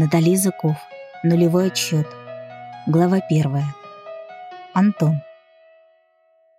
Натали Языков. Нулевой отчет. Глава первая. Антон.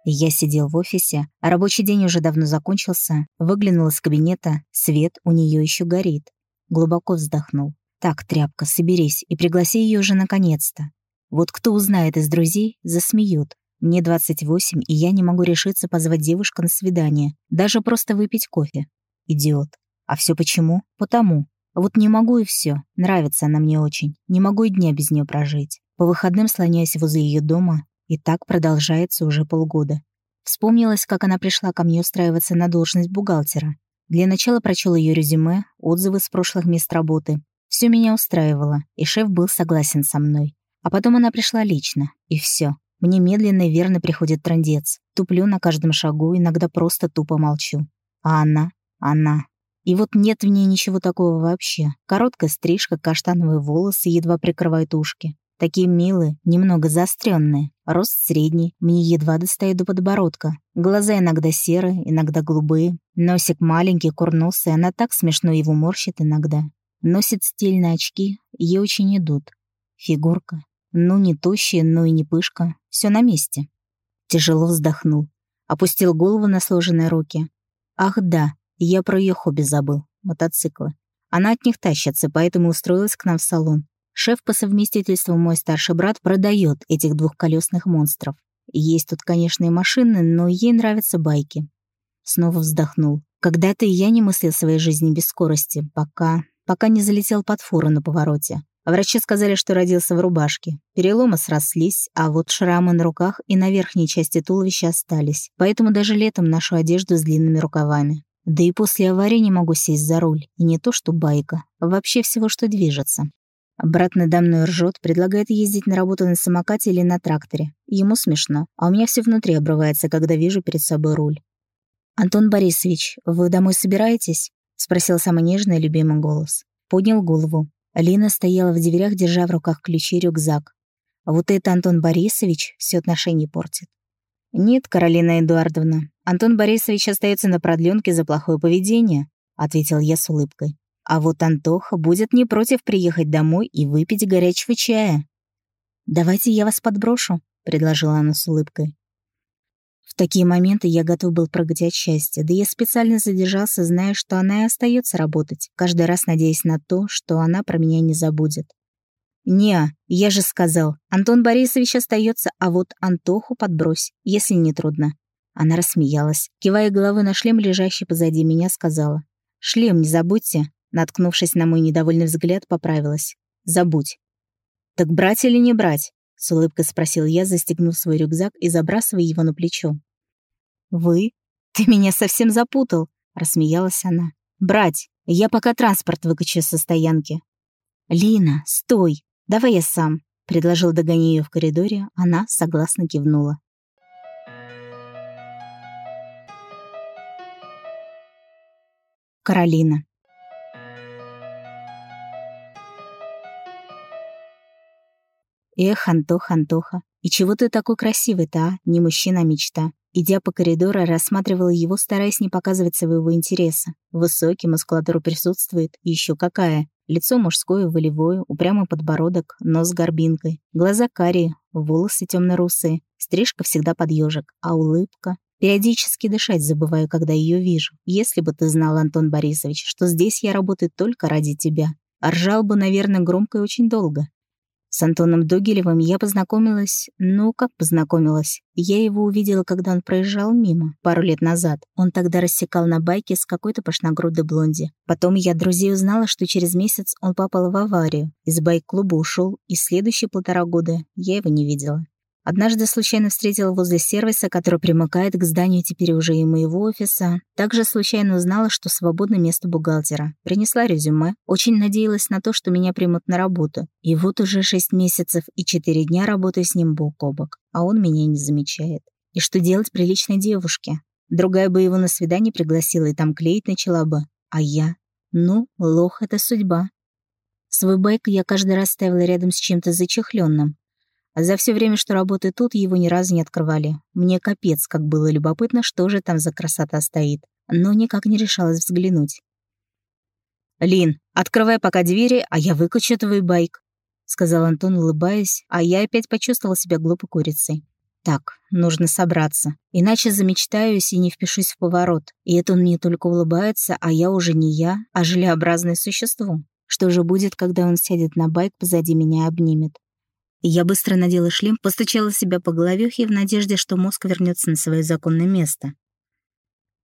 Я сидел в офисе, а рабочий день уже давно закончился, выглянул из кабинета, свет у нее еще горит. Глубоко вздохнул. «Так, тряпка, соберись и пригласи ее уже наконец-то. Вот кто узнает из друзей, засмеют. Мне 28, и я не могу решиться позвать девушку на свидание, даже просто выпить кофе. Идиот. А все почему? Потому. Вот не могу и все. Нравится она мне очень. Не могу и дня без нее прожить. По выходным слоняюсь возле ее дома, и так продолжается уже полгода. Вспомнилось, как она пришла ко мне устраиваться на должность бухгалтера. Для начала прочел ее резюме, отзывы с прошлых мест работы. Все меня устраивало, и шеф был согласен со мной. А потом она пришла лично, и все. Мне медленно и верно приходит трындец. Туплю на каждом шагу, иногда просто тупо молчу. А она, она, и вот нет в ней ничего такого вообще. Короткая стрижка, каштановые волосы едва прикрывают ушки. Такие милые, немного заостренные. Рост средний, мне едва достает до подбородка. Глаза иногда серые, иногда голубые. Носик маленький, курносый, она так смешно его морщит иногда. Носит стильные очки, ей очень идут. Фигурка. Ну, не тощая, но и не пышка. Все на месте. Тяжело вздохнул. Опустил голову на сложенные руки. Ах да, я про ее хобби забыл. Мотоциклы. Она от них тащится, поэтому устроилась к нам в салон. Шеф по совместительству мой старший брат продает этих двухколесных монстров. Есть тут, конечно, и машины, но ей нравятся байки. Снова вздохнул. Когда-то я не мыслил своей жизни без скорости, пока... пока не залетел под фуру на повороте. Врачи сказали, что родился в рубашке. Переломы срослись, а вот шрамы на руках и на верхней части туловища остались. Поэтому даже летом ношу одежду с длинными рукавами. Да и после аварии не могу сесть за руль. И не то что байка, а вообще всего, что движется. Брат надо мной ржет, предлагает ездить на работу на самокате или на тракторе. Ему смешно, а у меня все внутри обрывается, когда вижу перед собой руль. «Антон Борисович, вы домой собираетесь?» — спросил самый нежный и любимый голос. Поднял голову. Лина стояла в дверях, держа в руках ключи и рюкзак. А вот это Антон Борисович все отношения портит. «Нет, Каролина Эдуардовна, Антон Борисович остается на продленке за плохое поведение», — ответил я с улыбкой. «А вот Антоха будет не против приехать домой и выпить горячего чая». «Давайте я вас подброшу», — предложила она с улыбкой. В такие моменты я готов был прыгать от счастья, да я специально задержался, зная, что она и остается работать, каждый раз надеясь на то, что она про меня не забудет. «Не, я же сказал, Антон Борисович остается, а вот Антоху подбрось, если не трудно». Она рассмеялась, кивая головой на шлем, лежащий позади меня, сказала. «Шлем не забудьте». Наткнувшись на мой недовольный взгляд, поправилась. «Забудь». «Так брать или не брать?» — с улыбкой спросил я, застегнув свой рюкзак и забрасывая его на плечо. «Вы? Ты меня совсем запутал», — рассмеялась она. «Брать! Я пока транспорт выкачу со стоянки». «Лина, стой!» «Давай я сам», — предложил догоня ее в коридоре, она согласно кивнула. Каролина. Эх, Антоха, Антоха, и чего ты такой красивый-то, а? Не мужчина, а мечта. Идя по коридору, рассматривала его, стараясь не показывать своего интереса. Высокий, мускулатура присутствует, еще какая. Лицо мужское, волевое, упрямый подбородок, нос с горбинкой, глаза карие, волосы темно-русые, стрижка всегда под ежик, а улыбка... Периодически дышать забываю, когда ее вижу. Если бы ты знал, Антон Борисович, что здесь я работаю только ради тебя. Ржал бы, наверное, громко и очень долго. С Антоном Догилевым я познакомилась... Ну, как познакомилась? Я его увидела, когда он проезжал мимо, пару лет назад. Он тогда рассекал на байке с какой-то пошногрудой блонди. Потом я от друзей узнала, что через месяц он попал в аварию. Из байк-клуба ушел, и следующие полтора года я его не видела. Однажды случайно встретила возле сервиса, который примыкает к зданию теперь уже и моего офиса. Также случайно узнала, что свободно место бухгалтера. Принесла резюме. Очень надеялась на то, что меня примут на работу. И вот уже шесть месяцев и четыре дня работаю с ним бок о бок. А он меня не замечает. И что делать приличной девушке? Другая бы его на свидание пригласила и там клеить начала бы. А я? Ну, лох — это судьба. Свой байк я каждый раз ставила рядом с чем-то зачехленным, за все время, что работаю тут, его ни разу не открывали. Мне капец, как было любопытно, что же там за красота стоит. Но никак не решалась взглянуть. «Лин, открывай пока двери, а я выкачу твой байк», — сказал Антон, улыбаясь, а я опять почувствовала себя глупой курицей. Так, нужно собраться, иначе замечтаюсь и не впишусь в поворот. И это он мне только улыбается, а я уже не я, а желеобразное существо. Что же будет, когда он сядет на байк позади меня и обнимет? Я быстро надела шлем, постучала себя по головёхе в надежде, что мозг вернется на свое законное место.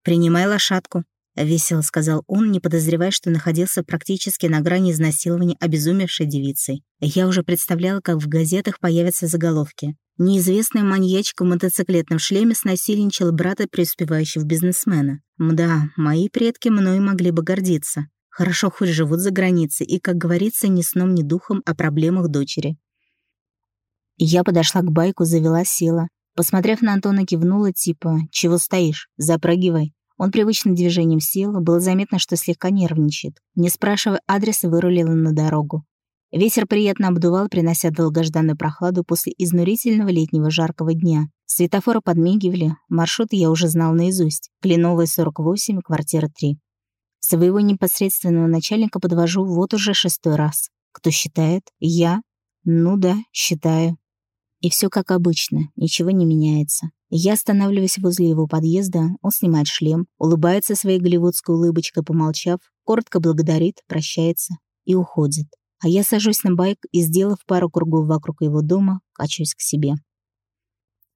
«Принимай лошадку», — весело сказал он, не подозревая, что находился практически на грани изнасилования обезумевшей девицей. Я уже представляла, как в газетах появятся заголовки. Неизвестная маньячка в мотоциклетном шлеме снасильничала брата преуспевающего бизнесмена. Мда, мои предки мной могли бы гордиться. Хорошо хоть живут за границей и, как говорится, ни сном, ни духом о проблемах дочери. Я подошла к байку, завела села. Посмотрев на Антона, кивнула, типа «Чего стоишь? Запрыгивай». Он привычным движением сел, было заметно, что слегка нервничает. Не спрашивая адреса, вырулила на дорогу. Ветер приятно обдувал, принося долгожданную прохладу после изнурительного летнего жаркого дня. Светофоры подмигивали, маршрут я уже знал наизусть. Кленовая, 48, квартира 3. Своего непосредственного начальника подвожу вот уже шестой раз. Кто считает? Я? Ну да, считаю. И все как обычно, ничего не меняется. Я останавливаюсь возле его подъезда, он снимает шлем, улыбается своей голливудской улыбочкой, помолчав, коротко благодарит, прощается и уходит. А я сажусь на байк и, сделав пару кругов вокруг его дома, качаюсь к себе.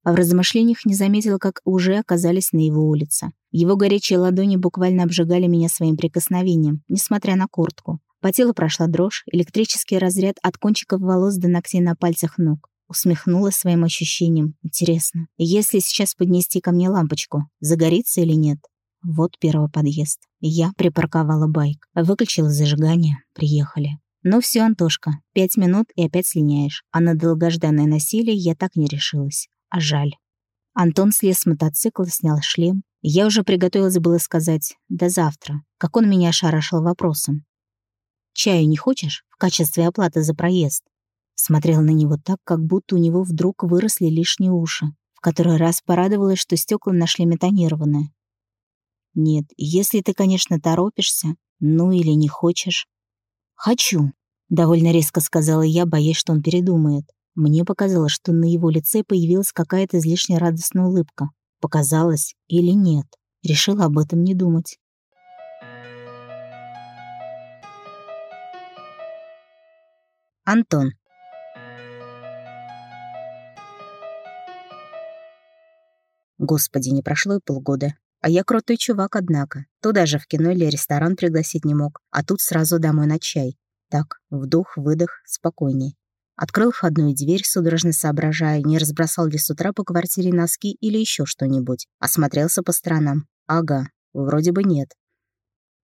А в размышлениях не заметила, как уже оказались на его улице. Его горячие ладони буквально обжигали меня своим прикосновением, несмотря на куртку. По телу прошла дрожь, электрический разряд от кончиков волос до ногтей на пальцах ног. Усмехнулась своим ощущением. Интересно, если сейчас поднести ко мне лампочку, загорится или нет? Вот первый подъезд. Я припарковала байк. Выключила зажигание. Приехали. Ну все, Антошка, пять минут и опять слиняешь. А на долгожданное насилие я так не решилась. А жаль. Антон слез с мотоцикла, снял шлем. Я уже приготовилась было сказать «до завтра», как он меня ошарашил вопросом. «Чаю не хочешь в качестве оплаты за проезд?» Смотрел на него так, как будто у него вдруг выросли лишние уши. В который раз порадовалась, что стекла нашли метанированные. «Нет, если ты, конечно, торопишься, ну или не хочешь». «Хочу», — довольно резко сказала я, боясь, что он передумает. Мне показалось, что на его лице появилась какая-то излишне радостная улыбка. Показалось или нет. Решила об этом не думать. Антон. Господи, не прошло и полгода. А я крутой чувак, однако. Туда же в кино или ресторан пригласить не мог, а тут сразу домой на чай. Так, вдох-выдох, спокойней. Открыл входную дверь, судорожно соображая, не разбросал ли с утра по квартире носки или еще что-нибудь. Осмотрелся по сторонам. Ага, вроде бы нет.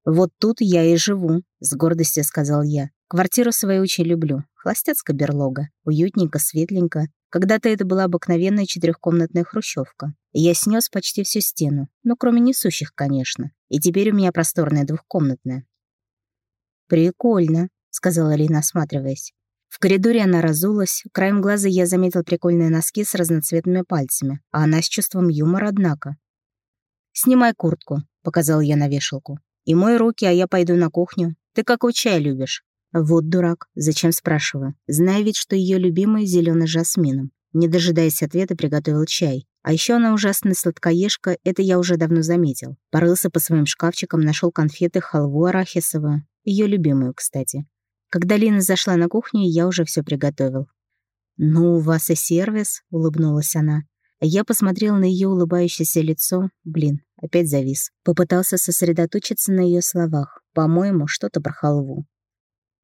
«Вот тут я и живу», — с гордостью сказал я. «Квартиру свою очень люблю. Холостяцкая берлога. Уютненько, светленько. Когда-то это была обыкновенная четырехкомнатная хрущевка. Я снес почти всю стену, ну, кроме несущих, конечно. И теперь у меня просторная двухкомнатная. «Прикольно», — сказала Лина, осматриваясь. В коридоре она разулась, краем глаза я заметил прикольные носки с разноцветными пальцами, а она с чувством юмора, однако. «Снимай куртку», — показал я на вешалку. «И мой руки, а я пойду на кухню. Ты какой чай любишь?» Вот дурак, зачем спрашиваю, зная ведь, что ее любимый зеленый жасмином. Не дожидаясь ответа, приготовил чай. А еще она ужасная сладкоежка, это я уже давно заметил. Порылся по своим шкафчикам, нашел конфеты, халву арахисовую. Ее любимую, кстати. Когда Лина зашла на кухню, я уже все приготовил. «Ну, у вас и сервис», — улыбнулась она. Я посмотрел на ее улыбающееся лицо. Блин, опять завис. Попытался сосредоточиться на ее словах. По-моему, что-то про халву.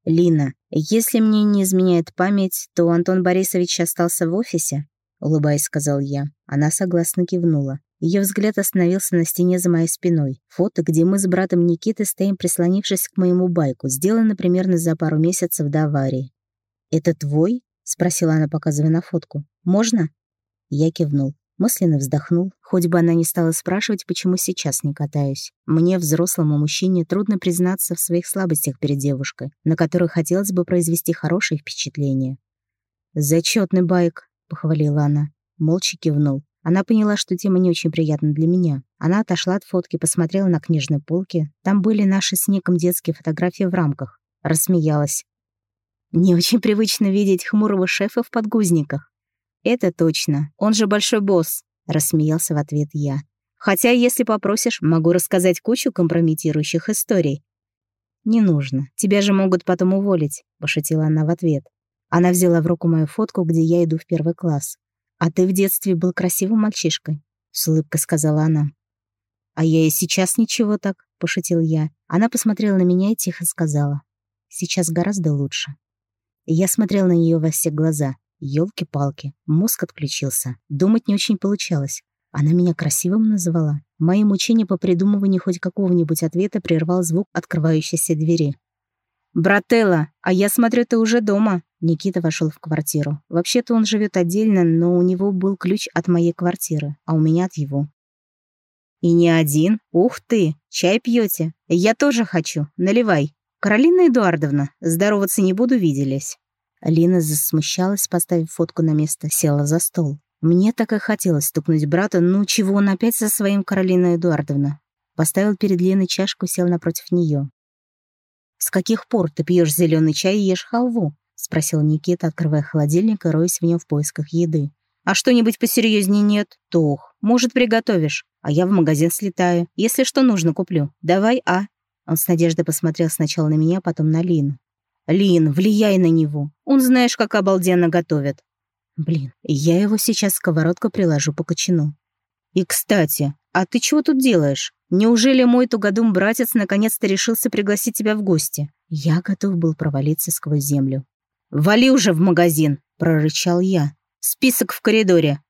«Лина, если мне не изменяет память, то Антон Борисович остался в офисе?» Улыбаясь, сказал я. Она согласно кивнула. Ее взгляд остановился на стене за моей спиной. Фото, где мы с братом Никитой стоим, прислонившись к моему байку, сделано примерно за пару месяцев до аварии. «Это твой?» — спросила она, показывая на фотку. «Можно?» Я кивнул. Мысленно вздохнул, хоть бы она не стала спрашивать, почему сейчас не катаюсь. Мне, взрослому мужчине, трудно признаться в своих слабостях перед девушкой, на которой хотелось бы произвести хорошее впечатление. «Зачетный байк», — похвалила она. Молча кивнул. Она поняла, что тема не очень приятна для меня. Она отошла от фотки, посмотрела на книжной полке. Там были наши с Ником детские фотографии в рамках. Рассмеялась. Не очень привычно видеть хмурого шефа в подгузниках. «Это точно. Он же большой босс», — рассмеялся в ответ я. «Хотя, если попросишь, могу рассказать кучу компрометирующих историй». «Не нужно. Тебя же могут потом уволить», — пошутила она в ответ. Она взяла в руку мою фотку, где я иду в первый класс. «А ты в детстве был красивым мальчишкой», — с улыбкой сказала она. «А я и сейчас ничего так», — пошутил я. Она посмотрела на меня и тихо сказала. «Сейчас гораздо лучше». Я смотрел на нее во все глаза. Ёлки-палки, мозг отключился. Думать не очень получалось. Она меня красивым называла. Мои мучения по придумыванию хоть какого-нибудь ответа прервал звук открывающейся двери. «Брателла, а я смотрю, ты уже дома!» Никита вошел в квартиру. Вообще-то он живет отдельно, но у него был ключ от моей квартиры, а у меня от его. «И не один? Ух ты! Чай пьете? Я тоже хочу. Наливай!» «Каролина Эдуардовна, здороваться не буду, виделись». Лина засмущалась, поставив фотку на место, села за стол. Мне так и хотелось стукнуть брата, ну чего он опять со своим Каролина Эдуардовна? Поставил перед Леной чашку, сел напротив нее. «С каких пор ты пьешь зеленый чай и ешь халву?» — спросил Никита, открывая холодильник и роясь в нем в поисках еды. «А что-нибудь посерьезнее нет? Тох, может, приготовишь? А я в магазин слетаю. Если что нужно, куплю. Давай, а?» Он с надеждой посмотрел сначала на меня, потом на Лину. «Лин, влияй на него. Он знаешь, как обалденно готовит». «Блин, я его сейчас сковородку приложу по кочану». «И, кстати, а ты чего тут делаешь? Неужели мой тугодум-братец наконец-то решился пригласить тебя в гости?» Я готов был провалиться сквозь землю. «Вали уже в магазин!» — прорычал я. «Список в коридоре.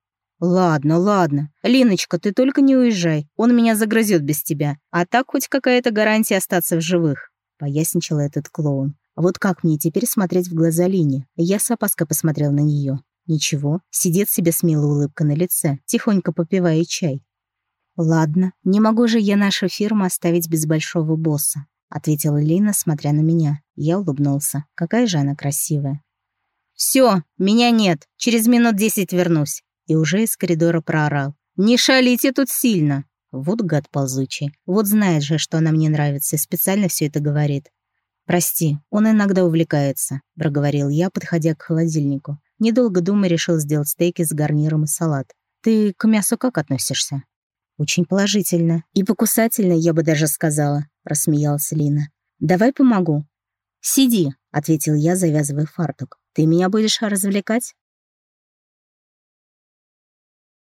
«Ладно, ладно. Линочка, ты только не уезжай. Он меня загрызет без тебя. А так хоть какая-то гарантия остаться в живых», — поясничал этот клоун. Вот как мне теперь смотреть в глаза Лине? Я с опаской посмотрел на нее. Ничего, сидит себе смелая улыбка на лице, тихонько попивая чай. «Ладно, не могу же я нашу фирму оставить без большого босса», ответила Лина, смотря на меня. Я улыбнулся. Какая же она красивая. «Все, меня нет. Через минут десять вернусь» и уже из коридора проорал. «Не шалите тут сильно!» Вот гад ползучий. Вот знает же, что она мне нравится, и специально все это говорит. «Прости, он иногда увлекается», — проговорил я, подходя к холодильнику. Недолго думая, решил сделать стейки с гарниром и салат. «Ты к мясу как относишься?» «Очень положительно. И покусательно, я бы даже сказала», — рассмеялась Лина. «Давай помогу». «Сиди», — ответил я, завязывая фартук. «Ты меня будешь развлекать?»